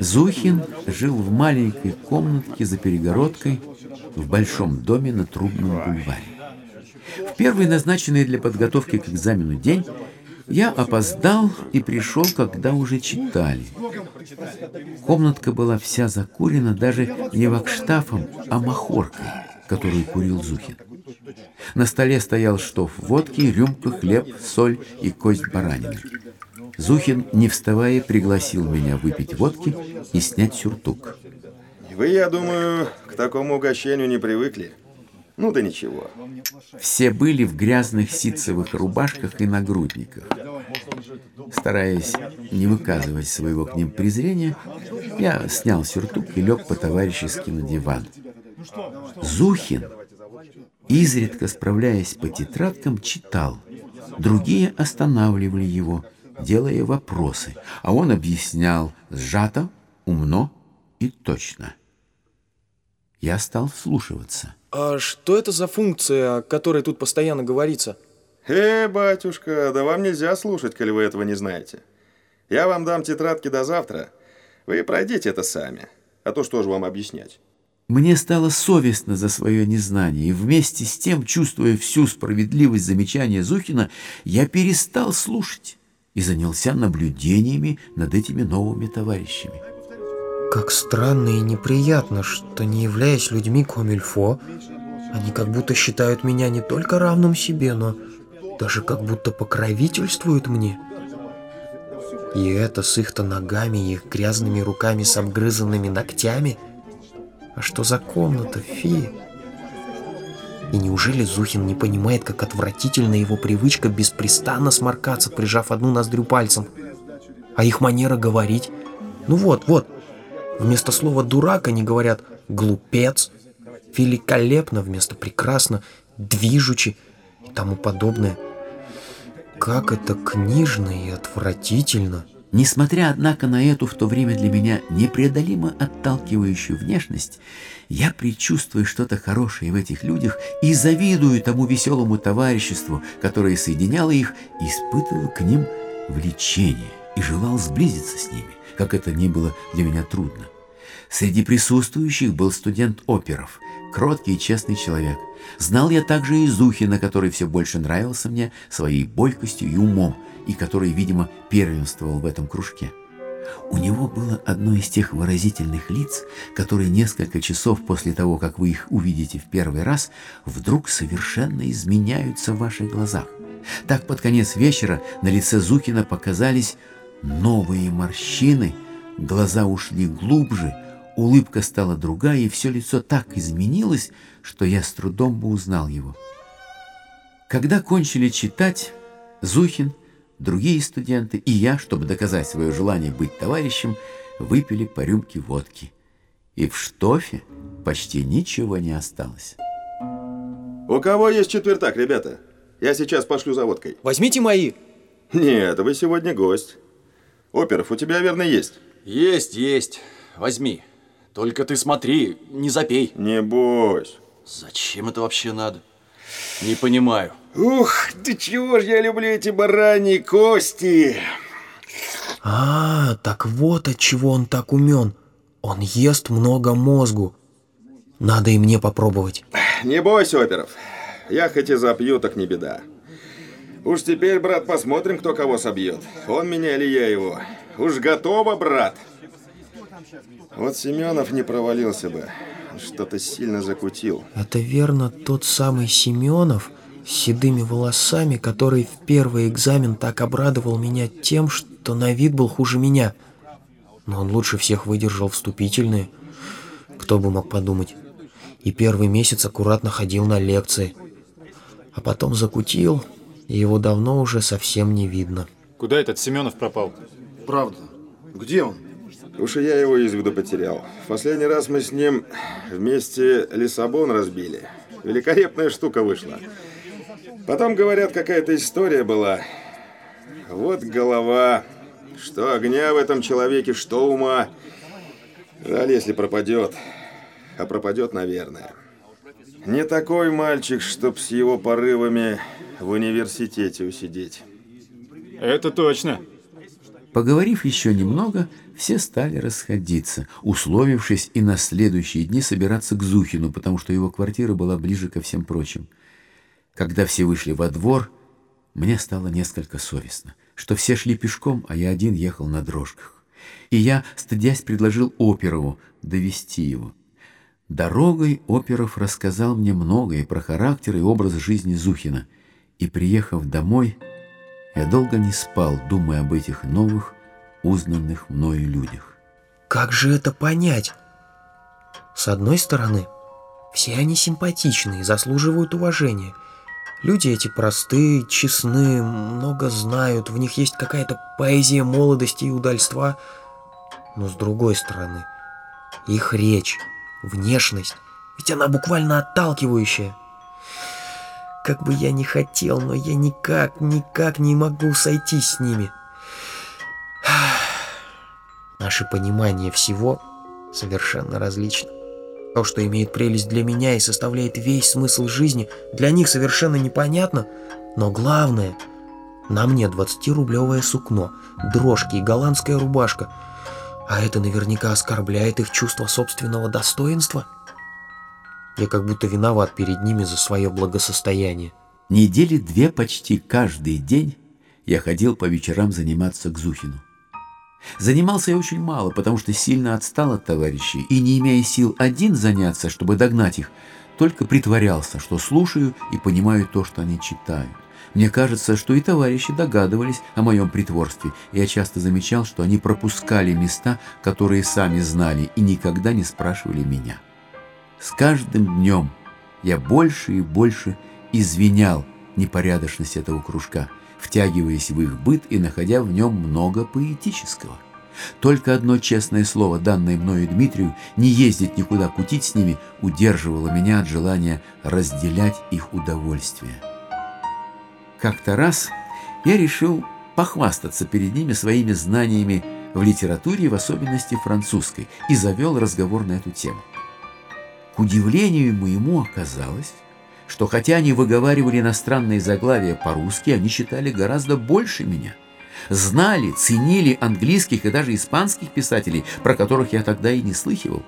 Зухин жил в маленькой комнатке за перегородкой в большом доме на Трубном бульваре. В первый назначенный для подготовки к экзамену день я опоздал и пришел, когда уже читали. Комнатка была вся закурена даже не вакштафом, а махоркой, которую курил Зухин. На столе стоял штоф водки, рюмка, хлеб, соль и кость баранины. Зухин, не вставая, пригласил меня выпить водки и снять сюртук. Вы, я думаю, к такому угощению не привыкли. Ну да ничего. Все были в грязных ситцевых рубашках и нагрудниках. Стараясь не выказывать своего к ним презрения, я снял сюртук и лег по-товарищески на диван. Зухин, изредка справляясь по тетрадкам, читал. Другие останавливали его, делая вопросы, а он объяснял сжато, умно и точно. Я стал вслушиваться. А что это за функция, о которой тут постоянно говорится? Э, батюшка, да вам нельзя слушать, коли вы этого не знаете. Я вам дам тетрадки до завтра. Вы пройдите это сами. А то что же вам объяснять? Мне стало совестно за свое незнание, и вместе с тем, чувствуя всю справедливость замечания Зухина, я перестал слушать и занялся наблюдениями над этими новыми товарищами. Как странно и неприятно, что не являясь людьми комильфо, они как будто считают меня не только равным себе, но даже как будто покровительствуют мне. И это с их-то ногами их грязными руками с обгрызанными ногтями. А что за комната, фи? И неужели Зухин не понимает, как отвратительна его привычка беспрестанно сморкаться, прижав одну ноздрю пальцем? А их манера говорить? Ну вот, вот, Вместо слова «дурак» они говорят «глупец», «великолепно» вместо «прекрасно», «движучи» и тому подобное. Как это книжно и отвратительно. Несмотря, однако, на эту в то время для меня непреодолимо отталкивающую внешность, я предчувствую что-то хорошее в этих людях и завидую тому веселому товариществу, которое соединяло их, и испытывал к ним влечение и желал сблизиться с ними как это ни было для меня трудно. Среди присутствующих был студент оперов, кроткий и честный человек. Знал я также и Зухина, который все больше нравился мне своей бойкостью и умом, и который, видимо, первенствовал в этом кружке. У него было одно из тех выразительных лиц, которые несколько часов после того, как вы их увидите в первый раз, вдруг совершенно изменяются в ваших глазах. Так под конец вечера на лице Зухина показались новые морщины, глаза ушли глубже, улыбка стала другая, и все лицо так изменилось, что я с трудом бы узнал его. Когда кончили читать, Зухин, другие студенты и я, чтобы доказать свое желание быть товарищем, выпили по рюмке водки. И в штофе почти ничего не осталось. У кого есть четвертак, ребята? Я сейчас пошлю за водкой. Возьмите мои. Нет, вы сегодня гость. Оперов у тебя, верно, есть? Есть, есть. Возьми. Только ты смотри, не запей. Не бойся. Зачем это вообще надо? Не понимаю. Ух, ты чего ж я люблю эти бараньи кости. А, так вот от чего он так умен. Он ест много мозгу. Надо и мне попробовать. Не бойся, Оперов. Я хоть и запью, так не беда. Уж теперь, брат, посмотрим, кто кого собьет. Он меня или я его. Уж готово, брат. Вот Семенов не провалился бы. Что-то сильно закутил. Это верно тот самый Семенов с седыми волосами, который в первый экзамен так обрадовал меня тем, что на вид был хуже меня. Но он лучше всех выдержал вступительные. Кто бы мог подумать. И первый месяц аккуратно ходил на лекции. А потом закутил, и его давно уже совсем не видно. Куда этот Семенов пропал? Правда. Где он? Уж и я его из виду потерял. В последний раз мы с ним вместе Лиссабон разбили. Великолепная штука вышла. Потом, говорят, какая-то история была. Вот голова. Что огня в этом человеке, что ума. Жаль, если пропадет. А пропадет, наверное. Не такой мальчик, чтоб с его порывами в университете усидеть. Это точно. Поговорив еще немного, все стали расходиться, условившись и на следующие дни собираться к Зухину, потому что его квартира была ближе ко всем прочим. Когда все вышли во двор, мне стало несколько совестно, что все шли пешком, а я один ехал на дрожках. И я, стыдясь, предложил Оперову довести его. Дорогой Оперов рассказал мне многое про характер и образ жизни Зухина. И, приехав домой, я долго не спал, думая об этих новых, узнанных мною людях. Как же это понять? С одной стороны, все они симпатичные, заслуживают уважения. Люди эти простые, честны, много знают, в них есть какая-то поэзия молодости и удальства. Но с другой стороны, их речь внешность, ведь она буквально отталкивающая. Как бы я ни хотел, но я никак, никак не могу сойти с ними. Наше понимание всего совершенно различно. То, что имеет прелесть для меня и составляет весь смысл жизни, для них совершенно непонятно, но главное, на мне 20-рублевое сукно, дрожки и голландская рубашка — а это наверняка оскорбляет их чувство собственного достоинства. Я как будто виноват перед ними за свое благосостояние. Недели две почти каждый день я ходил по вечерам заниматься к Зухину. Занимался я очень мало, потому что сильно отстал от товарищей и, не имея сил один заняться, чтобы догнать их, только притворялся, что слушаю и понимаю то, что они читают. Мне кажется, что и товарищи догадывались о моем притворстве. Я часто замечал, что они пропускали места, которые сами знали, и никогда не спрашивали меня. С каждым днем я больше и больше извинял непорядочность этого кружка, втягиваясь в их быт и находя в нем много поэтического. Только одно честное слово, данное мною Дмитрию, не ездить никуда кутить с ними, удерживало меня от желания разделять их удовольствие. Как-то раз я решил похвастаться перед ними своими знаниями в литературе, в особенности французской, и завел разговор на эту тему. К удивлению моему оказалось, что хотя они выговаривали иностранные заглавия по-русски, они читали гораздо больше меня. Знали, ценили английских и даже испанских писателей, про которых я тогда и не слыхивал.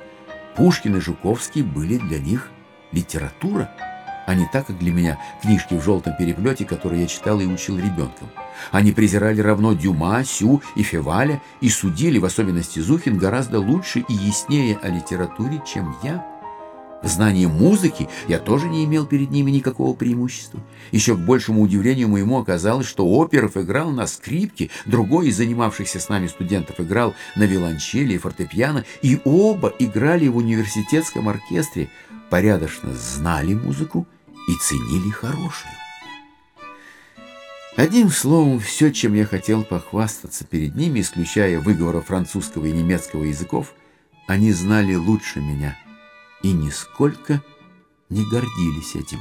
Пушкин и Жуковский были для них литература а не так, как для меня книжки в желтом переплете, которые я читал и учил ребенком. Они презирали равно Дюма, Сю и Феваля и судили, в особенности Зухин, гораздо лучше и яснее о литературе, чем я. В знании музыки я тоже не имел перед ними никакого преимущества. Еще к большему удивлению моему оказалось, что Оперов играл на скрипке, другой из занимавшихся с нами студентов играл на виолончели и фортепиано, и оба играли в университетском оркестре, порядочно знали музыку и ценили хорошую. Одним словом, все, чем я хотел похвастаться перед ними, исключая выговора французского и немецкого языков, они знали лучше меня и нисколько не гордились этим.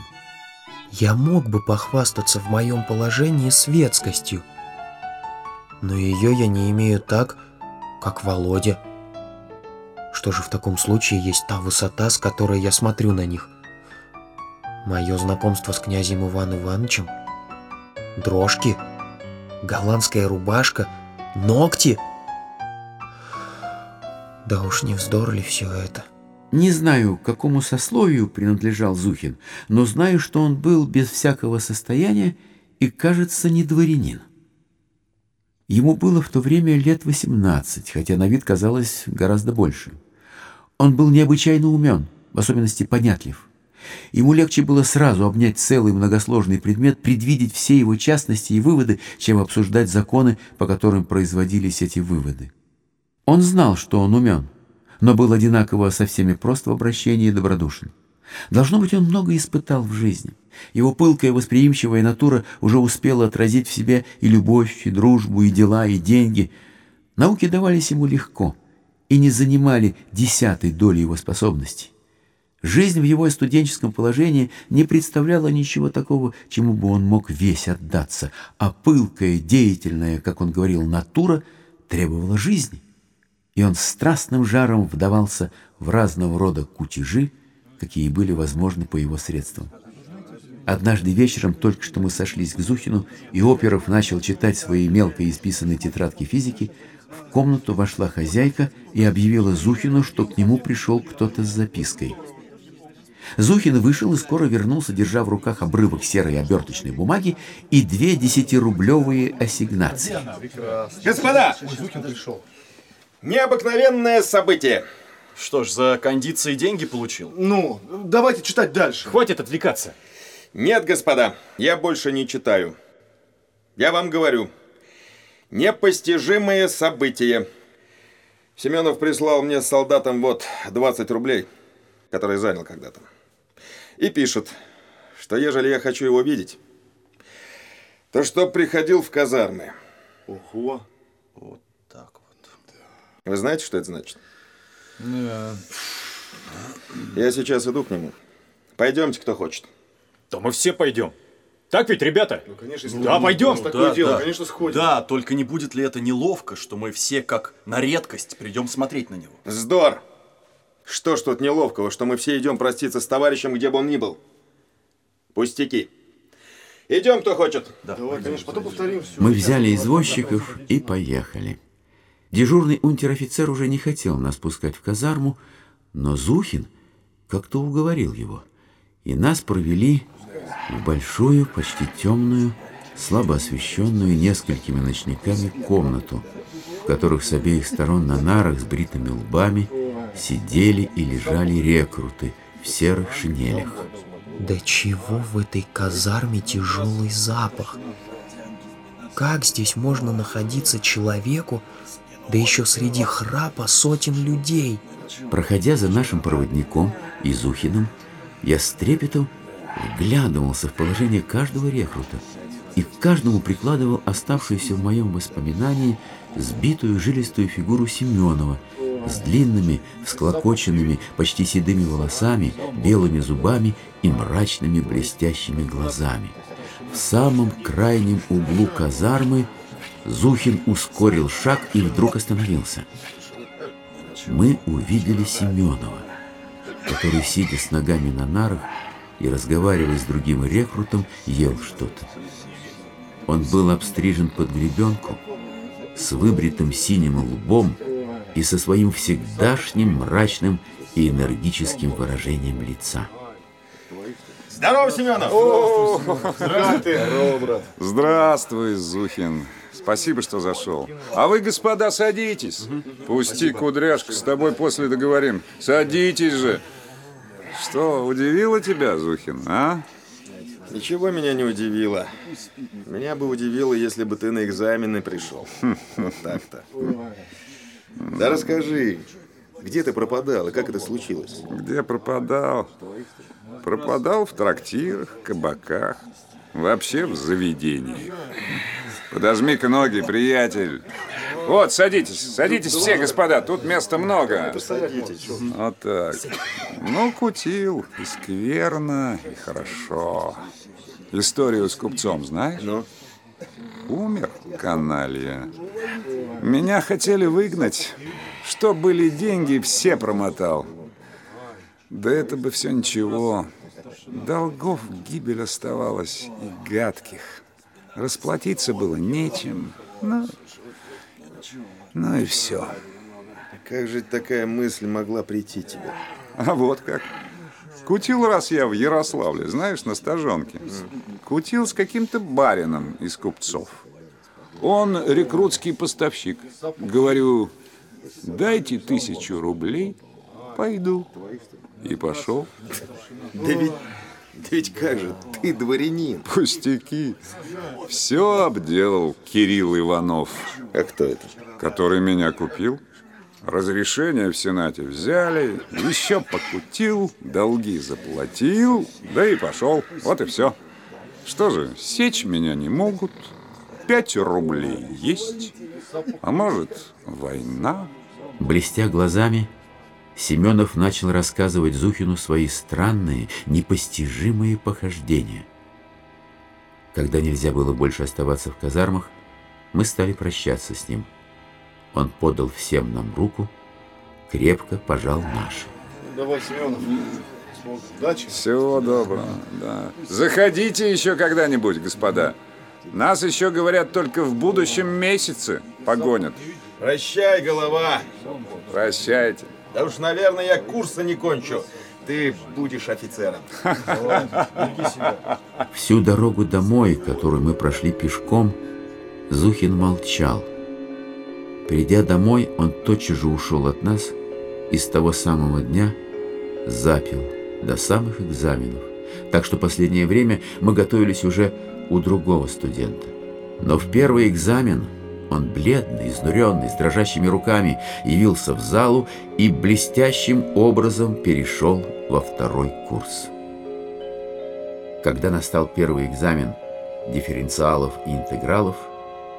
Я мог бы похвастаться в моем положении светскостью, но ее я не имею так, как Володя. Что же в таком случае есть та высота, с которой я смотрю на них – Мое знакомство с князем Иваном Ивановичем? Дрожки? Голландская рубашка? Ногти? Да уж не вздор ли все это? Не знаю, к какому сословию принадлежал Зухин, но знаю, что он был без всякого состояния и, кажется, не дворянин. Ему было в то время лет 18, хотя на вид казалось гораздо больше. Он был необычайно умен, в особенности понятлив. Ему легче было сразу обнять целый многосложный предмет, предвидеть все его частности и выводы, чем обсуждать законы, по которым производились эти выводы. Он знал, что он умен, но был одинаково со всеми прост в обращении и добродушен. Должно быть, он много испытал в жизни. Его пылкая восприимчивая натура уже успела отразить в себе и любовь, и дружбу, и дела, и деньги. Науки давались ему легко и не занимали десятой доли его способностей. Жизнь в его студенческом положении не представляла ничего такого, чему бы он мог весь отдаться, а пылкая, деятельная, как он говорил, натура требовала жизни. И он страстным жаром вдавался в разного рода кутежи, какие были возможны по его средствам. Однажды вечером, только что мы сошлись к Зухину, и Оперов начал читать свои мелко исписанные тетрадки физики, в комнату вошла хозяйка и объявила Зухину, что к нему пришел кто-то с запиской. Зухин вышел и скоро вернулся, держа в руках обрывок серой оберточной бумаги и две десятирублевые ассигнации. Господа! Необыкновенное событие. Что ж, за кондиции деньги получил? Ну, давайте читать дальше. Хватит отвлекаться. Нет, господа, я больше не читаю. Я вам говорю, непостижимое событие. Семенов прислал мне с солдатом вот 20 рублей, которые занял когда-то. И пишет, что ежели я хочу его видеть, то что приходил в казармы. Ого. Вот. Вы знаете, что это значит? Я сейчас иду к нему. Пойдемте, кто хочет. Да мы все пойдем. Так ведь, ребята? Ну, конечно, если Да, пойдем. вас такое Да, дело, да. конечно, сходим. Да, только не будет ли это неловко, что мы все как на редкость придем смотреть на него? Вздор! Что ж тут неловкого, что мы все идем проститься с товарищем, где бы он ни был? Пустяки. Идем, кто хочет. Давай, конечно, потом повторим все. Мы взяли извозчиков и поехали. Дежурный унтер-офицер уже не хотел нас пускать в казарму, но Зухин как-то уговорил его, и нас провели в большую, почти темную, слабо освещенную несколькими ночниками комнату, в которых с обеих сторон на нарах с бритыми лбами сидели и лежали рекруты в серых шинелях. Да чего в этой казарме тяжелый запах? Как здесь можно находиться человеку, да еще среди храпа сотен людей? Проходя за нашим проводником Изухиным, я с трепетом вглядывался в положение каждого рекрута и к каждому прикладывал оставшуюся в моем воспоминании сбитую жилистую фигуру Семенова с длинными, всклокоченными, почти седыми волосами, белыми зубами и мрачными блестящими глазами. В самом крайнем углу казармы Зухин ускорил шаг и вдруг остановился. Мы увидели Семенова, который, сидя с ногами на нарах и разговаривая с другим рекрутом, ел что-то. Он был обстрижен под гребенку, с выбритым синим лбом и со своим всегдашним мрачным и энергическим выражением лица. Здорово, Семенов! Здорово, брат. Здравствуй, Зухин. Спасибо, что зашел. А вы, господа, садитесь. Пусти, кудряшка, с тобой после договорим. Садитесь же. Что, удивило тебя, Зухин, а? Ничего меня не удивило. Меня бы удивило, если бы ты на экзамены пришел. Вот так-то. Да расскажи, где ты пропадал и как это случилось? Где пропадал? Пропадал в трактирах, кабаках, вообще в заведении. Подожми-ка ноги, приятель. Вот, садитесь, садитесь все, господа, тут места много. Вот так. Ну, кутил, и скверно, и хорошо. Историю с купцом знаешь? Ну? Умер каналья. Меня хотели выгнать. Что были деньги, все промотал. Да это бы все ничего. Долгов гибель оставалась и гадких. Расплатиться было нечем. Ну, ну и все. Как же такая мысль могла прийти тебе? А вот как. Кутил раз я в Ярославле, знаешь, на стаженке. Кутил с каким-то барином из купцов. Он рекрутский поставщик. Говорю, дайте тысячу рублей, пойду. И пошел. Да ведь, да ведь как же, ты дворянин. Пустяки. Все обделал Кирилл Иванов, А кто это? который меня купил. Разрешение в Сенате взяли, еще покутил, долги заплатил, да и пошел. Вот и все. Что же, сечь меня не могут. Пять рублей есть. А может, война? Блестя глазами, Семенов начал рассказывать Зухину свои странные, непостижимые похождения. Когда нельзя было больше оставаться в казармах, мы стали прощаться с ним. Он подал всем нам руку, крепко пожал наши. Давай, Семенов. Удачи. Всего доброго, да. Заходите еще когда-нибудь, господа. Нас еще, говорят, только в будущем месяце погонят. Прощай, голова. Прощайте. Да уж, наверное, я курса не кончу. Ты будешь офицером. Всю дорогу домой, которую мы прошли пешком, Зухин молчал. Придя домой, он тотчас же ушел от нас и с того самого дня запил до самых экзаменов. Так что последнее время мы готовились уже у другого студента. Но в первый экзамен он, бледный, изнуренный, с дрожащими руками, явился в залу и блестящим образом перешел во второй курс. Когда настал первый экзамен дифференциалов и интегралов,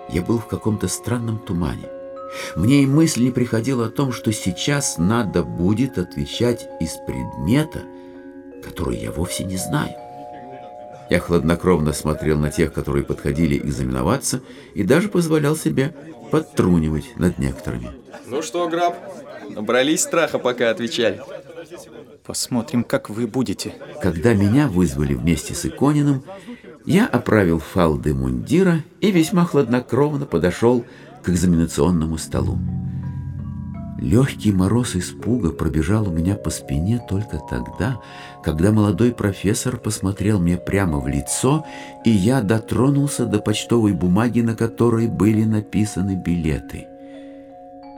я был в каком-то странном тумане. Мне и мысль не приходила о том, что сейчас надо будет отвечать из предмета, который я вовсе не знаю. Я хладнокровно смотрел на тех, которые подходили экзаменоваться, и даже позволял себе подтрунивать над некоторыми. Ну что, Граб, набрались страха, пока отвечали? Посмотрим, как вы будете. Когда меня вызвали вместе с Икониным, я оправил фалды мундира и весьма хладнокровно подошел к экзаменационному столу. Легкий мороз испуга пробежал у меня по спине только тогда, когда молодой профессор посмотрел мне прямо в лицо, и я дотронулся до почтовой бумаги, на которой были написаны билеты.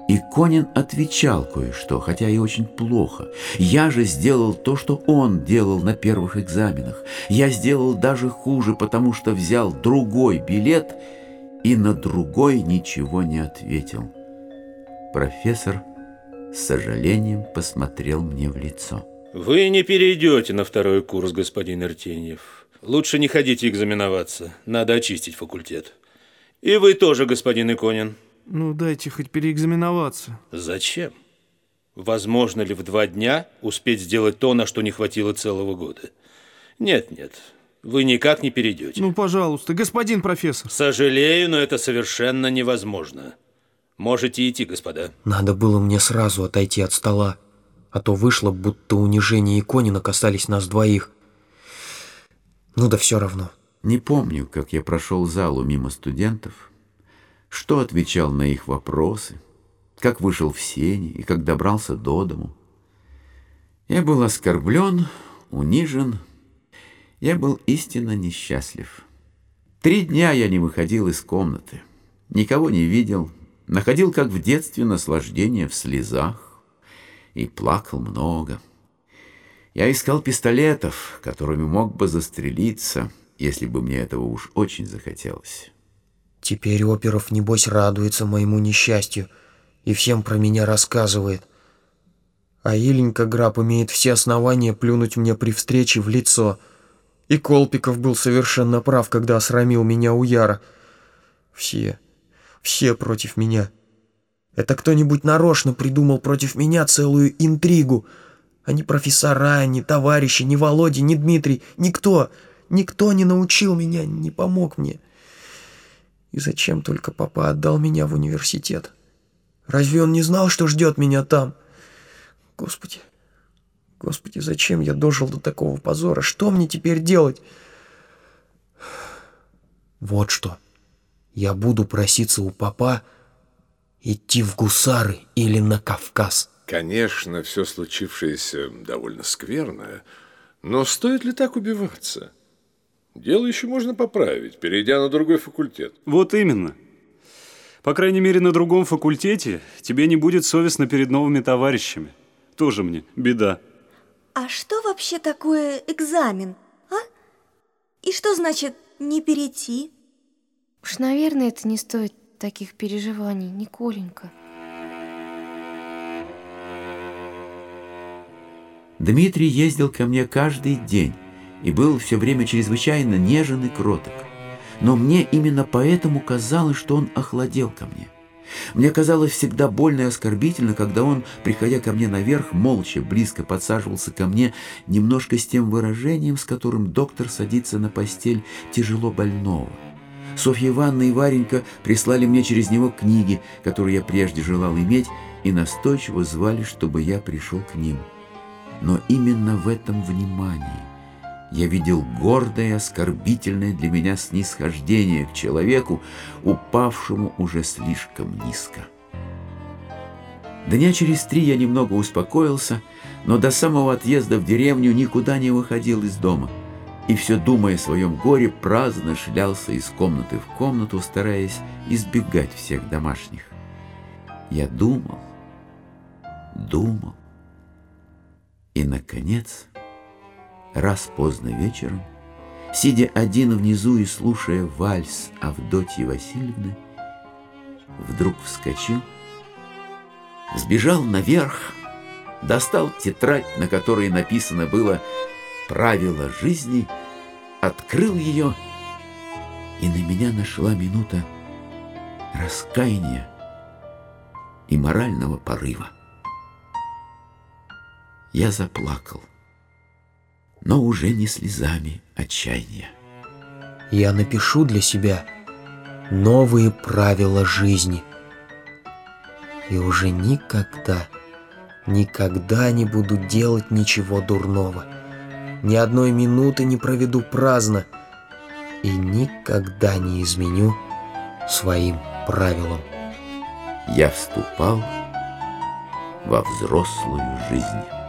И Конин отвечал кое-что, хотя и очень плохо. Я же сделал то, что он делал на первых экзаменах. Я сделал даже хуже, потому что взял другой билет и на другой ничего не ответил. Профессор с сожалением посмотрел мне в лицо. Вы не перейдете на второй курс, господин Иртеньев. Лучше не ходите экзаменоваться. Надо очистить факультет. И вы тоже, господин Иконин. Ну, дайте хоть переэкзаменоваться. Зачем? Возможно ли в два дня успеть сделать то, на что не хватило целого года? Нет, нет, вы никак не перейдете. Ну, пожалуйста, господин профессор. Сожалею, но это совершенно невозможно. Можете идти, господа. Надо было мне сразу отойти от стола, а то вышло, будто унижение Иконина касались нас двоих. Ну да все равно. Не помню, как я прошел залу мимо студентов, что отвечал на их вопросы, как вышел в сени и как добрался до дому. Я был оскорблен, унижен, я был истинно несчастлив. Три дня я не выходил из комнаты, никого не видел, находил, как в детстве, наслаждение в слезах и плакал много. Я искал пистолетов, которыми мог бы застрелиться, если бы мне этого уж очень захотелось. Теперь Оперов, небось, радуется моему несчастью и всем про меня рассказывает. А Иленька Граб имеет все основания плюнуть мне при встрече в лицо. И Колпиков был совершенно прав, когда осрамил меня у Яра. Все, все против меня. Это кто-нибудь нарочно придумал против меня целую интригу. А ни профессора, ни товарищи, ни Володя, ни Дмитрий, никто, никто не научил меня, не помог мне. И зачем только папа отдал меня в университет? Разве он не знал, что ждет меня там? Господи, господи, зачем я дожил до такого позора? Что мне теперь делать? Вот что. Я буду проситься у папа идти в гусары или на Кавказ. Конечно, все случившееся довольно скверное, но стоит ли так убиваться? Дело еще можно поправить, перейдя на другой факультет. Вот именно. По крайней мере, на другом факультете тебе не будет совестно перед новыми товарищами. Тоже мне беда. А что вообще такое экзамен, а? И что значит не перейти? Уж, наверное, это не стоит таких переживаний, Николенька. Дмитрий ездил ко мне каждый день и был все время чрезвычайно нежен и кроток. Но мне именно поэтому казалось, что он охладел ко мне. Мне казалось всегда больно и оскорбительно, когда он, приходя ко мне наверх, молча, близко подсаживался ко мне, немножко с тем выражением, с которым доктор садится на постель тяжело больного. Софья Ивановна и Варенька прислали мне через него книги, которые я прежде желал иметь, и настойчиво звали, чтобы я пришел к ним. Но именно в этом внимании я видел гордое, оскорбительное для меня снисхождение к человеку, упавшему уже слишком низко. Дня через три я немного успокоился, но до самого отъезда в деревню никуда не выходил из дома и все думая о своем горе, праздно шлялся из комнаты в комнату, стараясь избегать всех домашних. Я думал, думал, и, наконец, раз поздно вечером, сидя один внизу и слушая вальс Авдотьи Васильевны, вдруг вскочил, сбежал наверх, достал тетрадь, на которой написано было «Правила жизни», открыл ее, и на меня нашла минута раскаяния и морального порыва. Я заплакал, но уже не слезами отчаяния. Я напишу для себя новые правила жизни. И уже никогда, никогда не буду делать ничего дурного. Ни одной минуты не проведу праздно и никогда не изменю своим правилам. Я вступал во взрослую жизнь.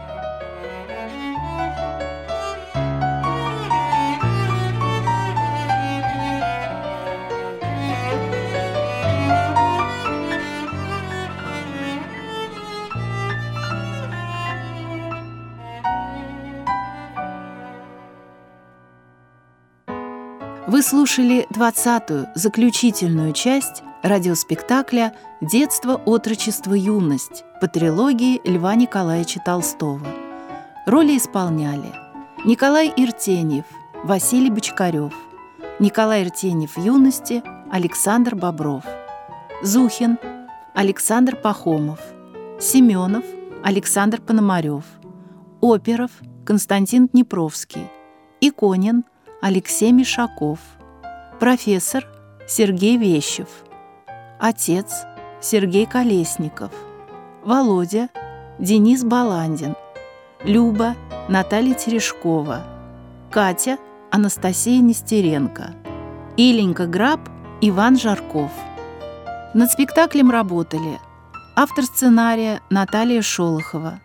Слушали 20-ю, заключительную часть радиоспектакля «Детство, отрочество, юность» по трилогии Льва Николаевича Толстого. Роли исполняли Николай Иртеньев, Василий Бочкарев, Николай Иртеньев юности, Александр Бобров, Зухин, Александр Пахомов, Семенов, Александр Пономарев, Оперов, Константин Днепровский, Иконин, Алексей Мишаков, профессор Сергей Вещев, отец Сергей Колесников, Володя Денис Баландин, Люба Наталья Терешкова, Катя Анастасия Нестеренко, Иленька Граб Иван Жарков. Над спектаклем работали автор сценария Наталья Шолохова,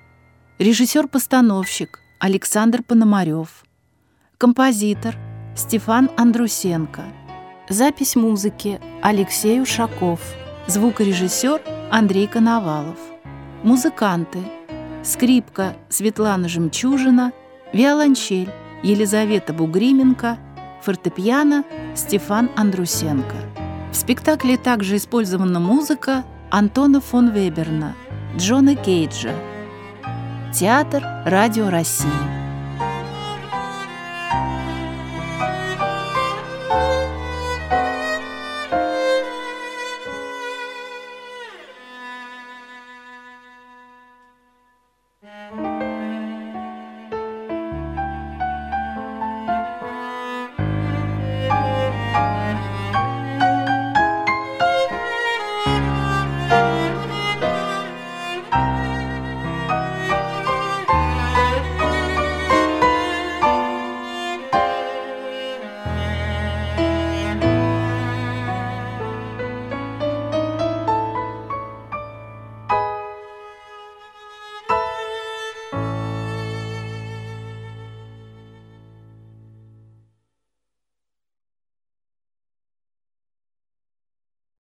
режиссер-постановщик Александр Пономарев, композитор Стефан Андрусенко, запись музыки Алексей Ушаков, звукорежиссер Андрей Коновалов, музыканты скрипка Светлана Жемчужина, виолончель Елизавета Бугрименко, фортепиано Стефан Андрусенко. В спектакле также использована музыка Антона фон Веберна, Джона Кейджа. Театр «Радио России».